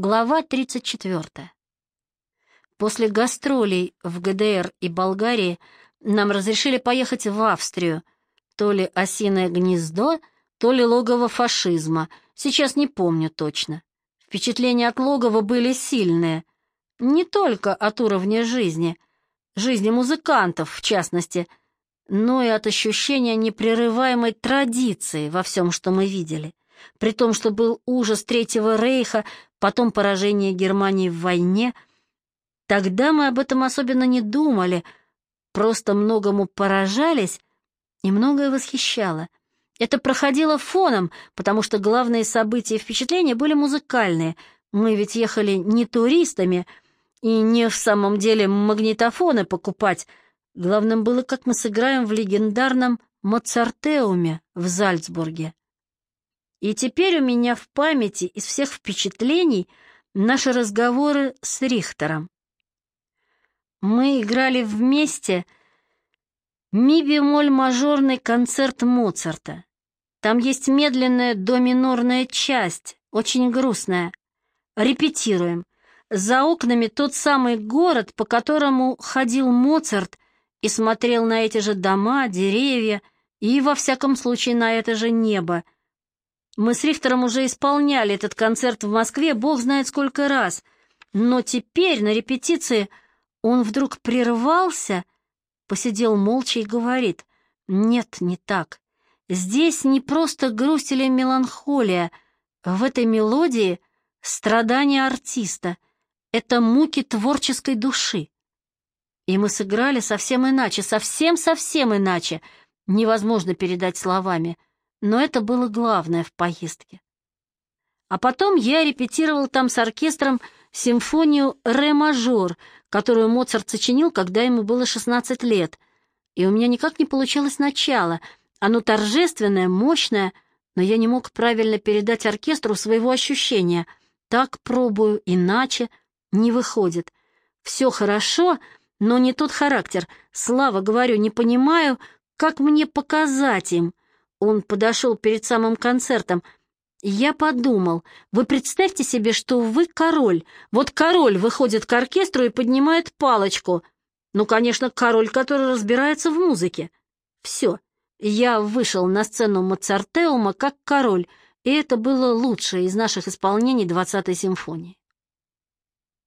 Глава 34. После гастролей в ГДР и Болгарии нам разрешили поехать в Австрию, то ли осиное гнездо, то ли логово фашизма, сейчас не помню точно. Впечатления от логова были сильные, не только от уровня жизни, жизни музыкантов в частности, но и от ощущения непрерываемой традиции во всем, что мы видели. При том, что был ужас Третьего Рейха, потом поражение Германии в войне. Тогда мы об этом особенно не думали, просто многому поражались и многое восхищало. Это проходило фоном, потому что главные события и впечатления были музыкальные. Мы ведь ехали не туристами и не в самом деле магнитофоны покупать. Главным было, как мы сыграем в легендарном Моцартеуме в Зальцбурге. И теперь у меня в памяти из всех впечатлений наши разговоры с Рихтером. Мы играли вместе ми-бемоль мажорный концерт Моцарта. Там есть медленная до-минорная часть, очень грустная. Репетируем. За окнами тот самый город, по которому ходил Моцарт и смотрел на эти же дома, деревья и, во всяком случае, на это же небо — мы с Рихтером уже исполняли этот концерт в Москве, бог знает сколько раз. Но теперь на репетиции он вдруг прервался, посидел молча и говорит, «Нет, не так. Здесь не просто грусть или меланхолия. В этой мелодии страдания артиста. Это муки творческой души». И мы сыграли совсем иначе, совсем-совсем иначе. Невозможно передать словами — но это было главное в поездке. А потом я репетировал там с оркестром симфонию «Ре-мажор», которую Моцарт сочинил, когда ему было 16 лет, и у меня никак не получалось начало. Оно торжественное, мощное, но я не мог правильно передать оркестру своего ощущения. Так пробую, иначе не выходит. Все хорошо, но не тот характер. Слава, говорю, не понимаю, как мне показать им. Он подошел перед самым концертом. Я подумал, вы представьте себе, что вы король. Вот король выходит к оркестру и поднимает палочку. Ну, конечно, король, который разбирается в музыке. Все. Я вышел на сцену Моцартеума как король, и это было лучшее из наших исполнений двадцатой симфонии.